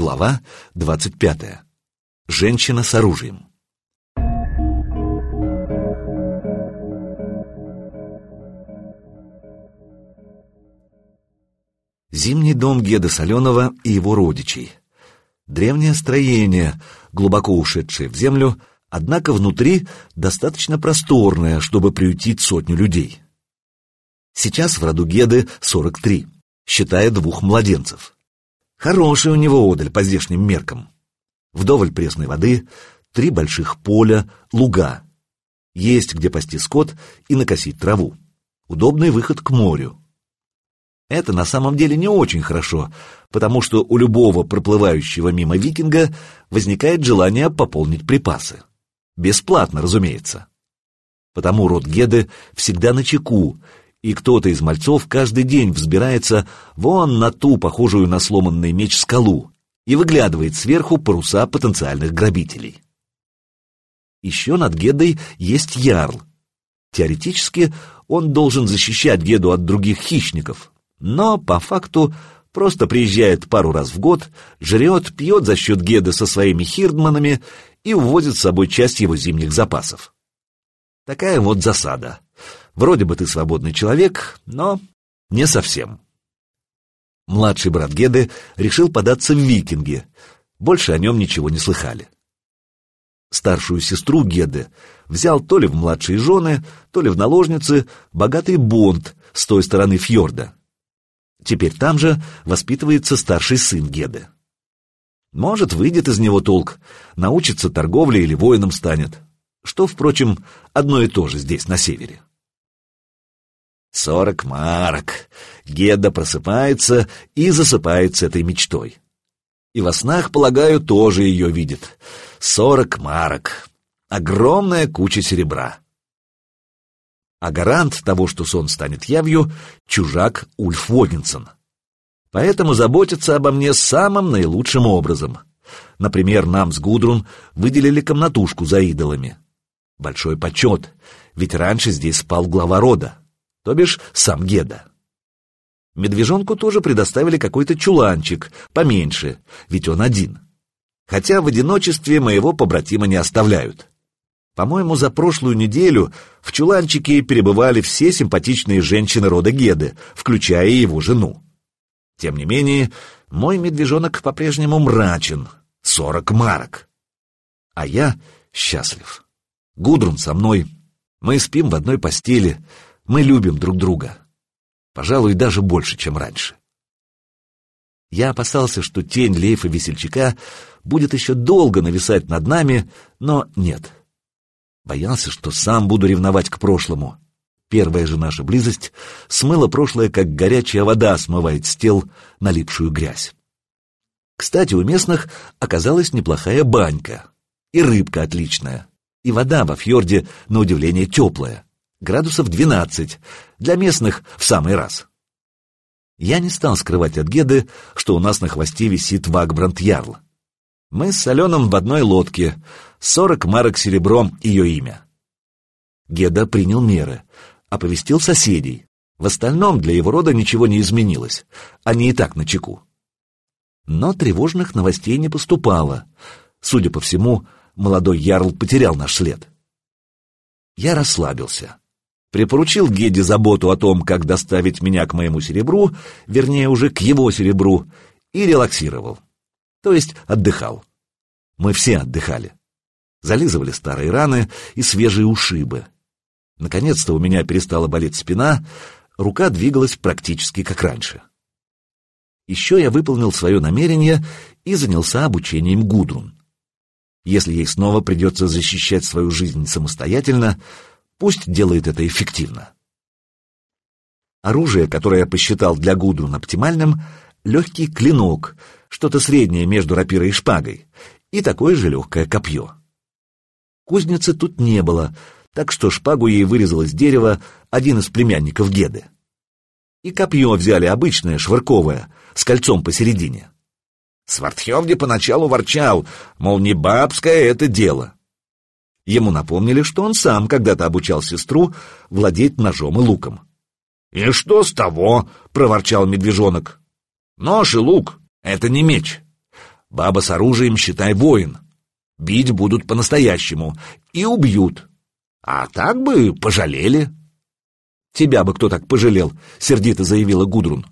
Глава 25. Женщина с оружием. Зимний дом Геда Соленова и его родичей. Древнее строение, глубоко ушедшее в землю, однако внутри достаточно просторное, чтобы приютить сотню людей. Сейчас в роду Геды 43, считая двух младенцев. Хороший у него одаль по здешним меркам. Вдоволь пресной воды, три больших поля, луга. Есть где пасти скот и накосить траву. Удобный выход к морю. Это на самом деле не очень хорошо, потому что у любого проплывающего мимо викинга возникает желание пополнить припасы. Бесплатно, разумеется. Потому род Геды всегда на чеку и кто-то из мальцов каждый день взбирается вон на ту, похожую на сломанный меч, скалу и выглядывает сверху паруса потенциальных грабителей. Еще над Гедой есть ярл. Теоретически он должен защищать Геду от других хищников, но по факту просто приезжает пару раз в год, жрет, пьет за счет Геды со своими хирдманами и увозит с собой часть его зимних запасов. Такая вот засада. Вроде бы ты свободный человек, но не совсем. Младший брат Геды решил податься в викинги. Больше о нем ничего не слыхали. Старшую сестру Геды взял то ли в младшие жены, то ли в наложницы богатый Бонд с той стороны фьорда. Теперь там же воспитывается старший сын Геды. Может, выйдет из него толк, научится торговле или воином станет, что, впрочем, одно и то же здесь, на севере. Сорок марок. Геда просыпается и засыпает с этой мечтой. И во снах, полагаю, тоже ее видит. Сорок марок. Огромная куча серебра. А гарант того, что сон станет явью, чужак Ульф Водинсон. Поэтому заботится обо мне самым наилучшим образом. Например, нам с Гудрун выделили комнатушку за идолами. Большой почет, ведь раньше здесь спал глава рода то бишь сам Геда. Медвежонку тоже предоставили какой-то чуланчик, поменьше, ведь он один. Хотя в одиночестве моего побратима не оставляют. По-моему, за прошлую неделю в чуланчике перебывали все симпатичные женщины рода Геды, включая его жену. Тем не менее, мой медвежонок по-прежнему мрачен, сорок марок. А я счастлив. Гудрун со мной. Мы спим в одной постели, мы любим друг друга. Пожалуй, даже больше, чем раньше. Я опасался, что тень Лейфа Весельчака будет еще долго нависать над нами, но нет. Боялся, что сам буду ревновать к прошлому. Первая же наша близость смыла прошлое, как горячая вода смывает с тел налипшую грязь. Кстати, у местных оказалась неплохая банька. И рыбка отличная. И вода во фьорде, на удивление, теплая градусов 12, для местных в самый раз. Я не стал скрывать от Геды, что у нас на хвосте висит Вагбранд Ярл. Мы с Аленом в одной лодке, сорок марок серебром ее имя. Геда принял меры, оповестил соседей. В остальном для его рода ничего не изменилось, они и так на чеку. Но тревожных новостей не поступало. Судя по всему, молодой Ярл потерял наш след. Я расслабился припоручил Геде заботу о том, как доставить меня к моему серебру, вернее, уже к его серебру, и релаксировал. То есть отдыхал. Мы все отдыхали. Зализывали старые раны и свежие ушибы. Наконец-то у меня перестала болеть спина, рука двигалась практически как раньше. Еще я выполнил свое намерение и занялся обучением Гудрун. Если ей снова придется защищать свою жизнь самостоятельно, Пусть делает это эффективно. Оружие, которое я посчитал для Гудрун оптимальным, легкий клинок, что-то среднее между рапирой и шпагой, и такое же легкое копье. Кузницы тут не было, так что шпагу ей вырезал из дерева один из племянников Геды. И копье взяли обычное, швырковое, с кольцом посередине. Свартхевди поначалу ворчал, мол, не бабское это дело. Ему напомнили, что он сам когда-то обучал сестру владеть ножом и луком. «И что с того?» — проворчал медвежонок. «Нож и лук — это не меч. Баба с оружием, считай, воин. Бить будут по-настоящему и убьют. А так бы пожалели. Тебя бы кто так пожалел, сердито заявила Гудрун.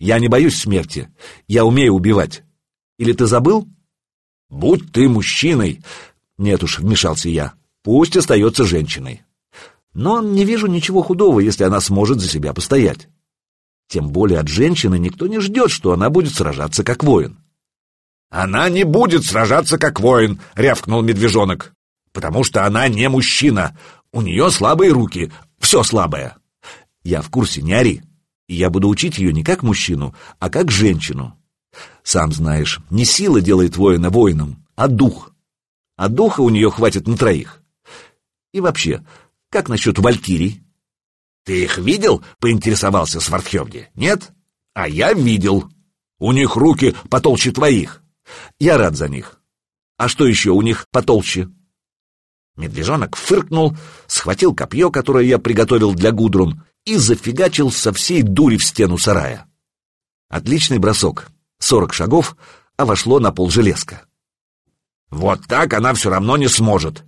Я не боюсь смерти. Я умею убивать. Или ты забыл? Будь ты мужчиной. Нет уж, вмешался я. Пусть остается женщиной. Но не вижу ничего худого, если она сможет за себя постоять. Тем более от женщины никто не ждет, что она будет сражаться как воин. «Она не будет сражаться как воин», — рявкнул медвежонок. «Потому что она не мужчина. У нее слабые руки. Все слабое». «Я в курсе, не ори. И я буду учить ее не как мужчину, а как женщину. Сам знаешь, не сила делает воина воином, а дух. А духа у нее хватит на троих. И вообще, как насчет валькирий?» «Ты их видел?» — поинтересовался Свардхевди. «Нет? А я видел. У них руки потолще твоих». Я рад за них. А что еще у них потолще? Медвежонок фыркнул, схватил копье, которое я приготовил для Гудрун, и зафигачил со всей дури в стену сарая. Отличный бросок. Сорок шагов, а вошло на пол железка. Вот так она все равно не сможет.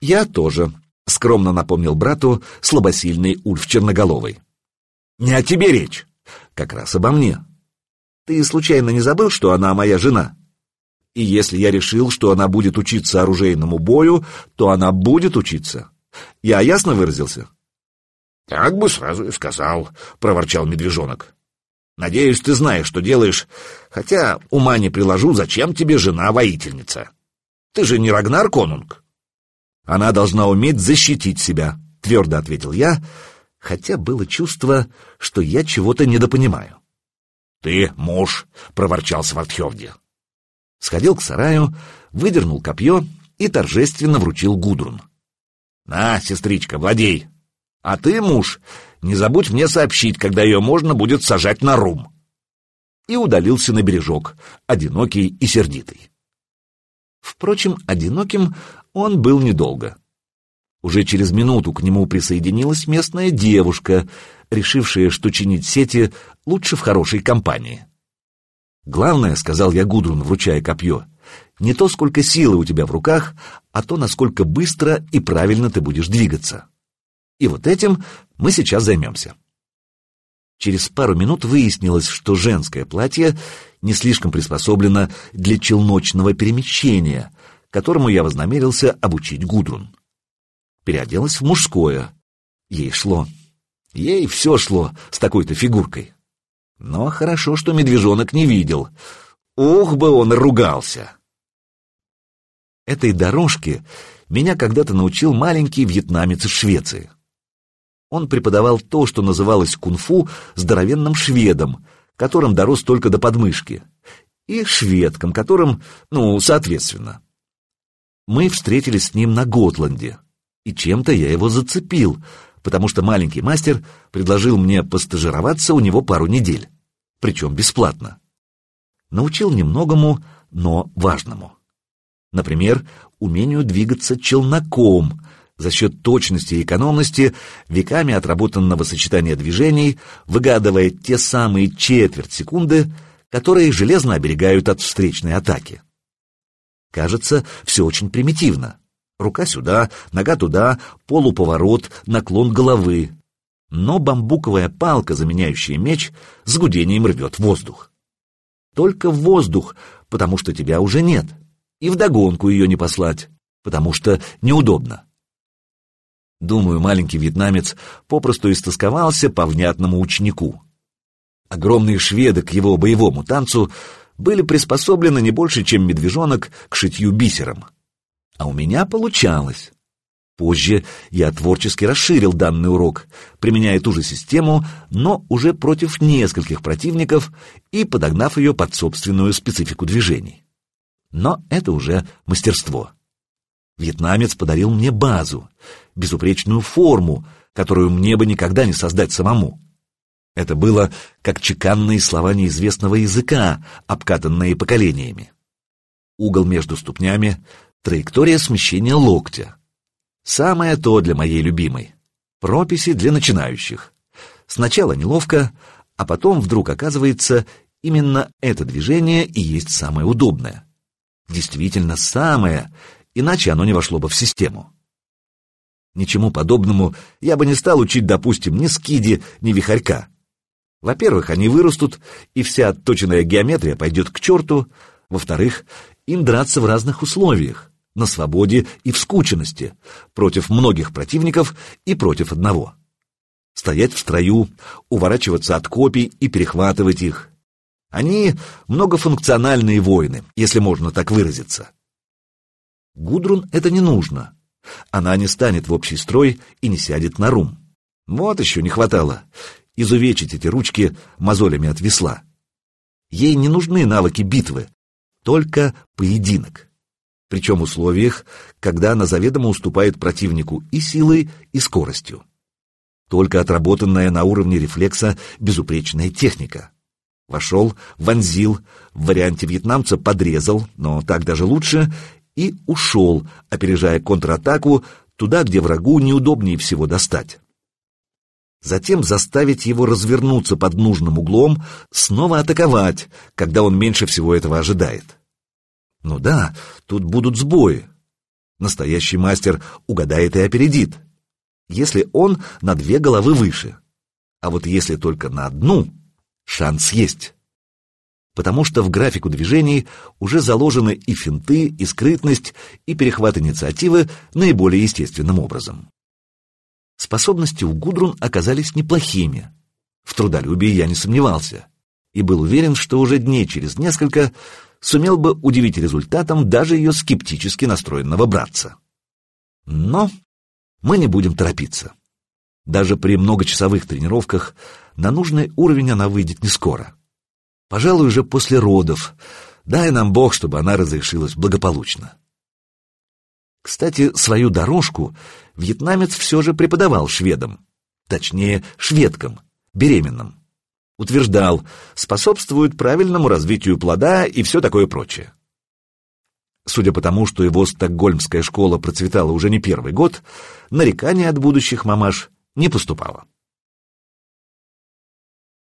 Я тоже, — скромно напомнил брату слабосильный Ульф Черноголовый. «Не о тебе речь. Как раз обо мне. Ты случайно не забыл, что она моя жена? И если я решил, что она будет учиться оружейному бою, то она будет учиться. Я ясно выразился? — Так бы сразу и сказал, — проворчал медвежонок. — Надеюсь, ты знаешь, что делаешь, хотя ума не приложу, зачем тебе жена-воительница. Ты же не Рагнар Конунг. — Она должна уметь защитить себя, — твердо ответил я, хотя было чувство, что я чего-то недопонимаю. «Ты муж!» — проворчал Свардхевди. Сходил к сараю, выдернул копье и торжественно вручил Гудрун. «На, сестричка, владей! А ты, муж, не забудь мне сообщить, когда ее можно будет сажать на рум!» И удалился на бережок, одинокий и сердитый. Впрочем, одиноким он был недолго. Уже через минуту к нему присоединилась местная девушка, решившая, что чинить сети лучше в хорошей компании. «Главное, — сказал я Гудрун, вручая копье, — не то, сколько силы у тебя в руках, а то, насколько быстро и правильно ты будешь двигаться. И вот этим мы сейчас займемся». Через пару минут выяснилось, что женское платье не слишком приспособлено для челночного перемещения, которому я вознамерился обучить Гудрун. Переоделась в мужское. Ей шло. Ей все шло с такой-то фигуркой. Но хорошо, что медвежонок не видел. Ух бы он ругался! Этой дорожке меня когда-то научил маленький вьетнамец из Швеции. Он преподавал то, что называлось кунг-фу здоровенным шведом, которым дорос только до подмышки, и шведкам, которым, ну, соответственно. Мы встретились с ним на Готланде, и чем-то я его зацепил — потому что маленький мастер предложил мне постажироваться у него пару недель, причем бесплатно. Научил немногому, но важному. Например, умению двигаться челноком, за счет точности и экономности, веками отработанного сочетания движений, выгадывая те самые четверть секунды, которые железно оберегают от встречной атаки. Кажется, все очень примитивно. Рука сюда, нога туда, полуповорот, наклон головы. Но бамбуковая палка, заменяющая меч, с гудением рвет воздух. Только воздух, потому что тебя уже нет. И вдогонку ее не послать, потому что неудобно. Думаю, маленький вьетнамец попросту истосковался по внятному ученику. Огромные шведы к его боевому танцу были приспособлены не больше, чем медвежонок к шитью бисером. А у меня получалось. Позже я творчески расширил данный урок, применяя ту же систему, но уже против нескольких противников и подогнав ее под собственную специфику движений. Но это уже мастерство. Вьетнамец подарил мне базу, безупречную форму, которую мне бы никогда не создать самому. Это было как чеканные слова неизвестного языка, обкатанные поколениями. Угол между ступнями, Траектория смещения локтя. Самое то для моей любимой. Прописи для начинающих. Сначала неловко, а потом вдруг оказывается именно это движение и есть самое удобное. Действительно самое, иначе оно не вошло бы в систему. Ничему подобному я бы не стал учить, допустим, ни скиди, ни вихарька. Во-первых, они вырастут, и вся отточенная геометрия пойдет к черту. Во-вторых, им драться в разных условиях, на свободе и в скученности, против многих противников и против одного. Стоять в строю, уворачиваться от копий и перехватывать их. Они многофункциональные воины, если можно так выразиться. Гудрун это не нужно. Она не станет в общий строй и не сядет на рум. Вот еще не хватало. Изувечить эти ручки мозолями от весла. Ей не нужны навыки битвы, только поединок. Причем в условиях, когда она заведомо уступает противнику и силой, и скоростью. Только отработанная на уровне рефлекса безупречная техника. Вошел, вонзил, в варианте вьетнамца подрезал, но так даже лучше, и ушел, опережая контратаку туда, где врагу неудобнее всего достать. Затем заставить его развернуться под нужным углом, снова атаковать, когда он меньше всего этого ожидает. Ну да, тут будут сбои. Настоящий мастер угадает и опередит. Если он на две головы выше. А вот если только на одну, шанс есть потому что в графику движений уже заложены и финты, и скрытность, и перехват инициативы наиболее естественным образом. Способности у Гудрун оказались неплохими. В трудолюбии я не сомневался и был уверен, что уже дней через несколько сумел бы удивить результатом даже ее скептически настроенного братца. Но мы не будем торопиться. Даже при многочасовых тренировках на нужный уровень она выйдет не скоро. Пожалуй, уже после родов. Дай нам Бог, чтобы она разрешилась благополучно. Кстати, свою дорожку вьетнамец все же преподавал шведам. Точнее, шведкам, беременным. Утверждал, способствует правильному развитию плода и все такое прочее. Судя по тому, что его стокгольмская школа процветала уже не первый год, нарекания от будущих мамаш не поступало.